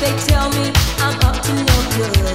They tell me I'm up to no good.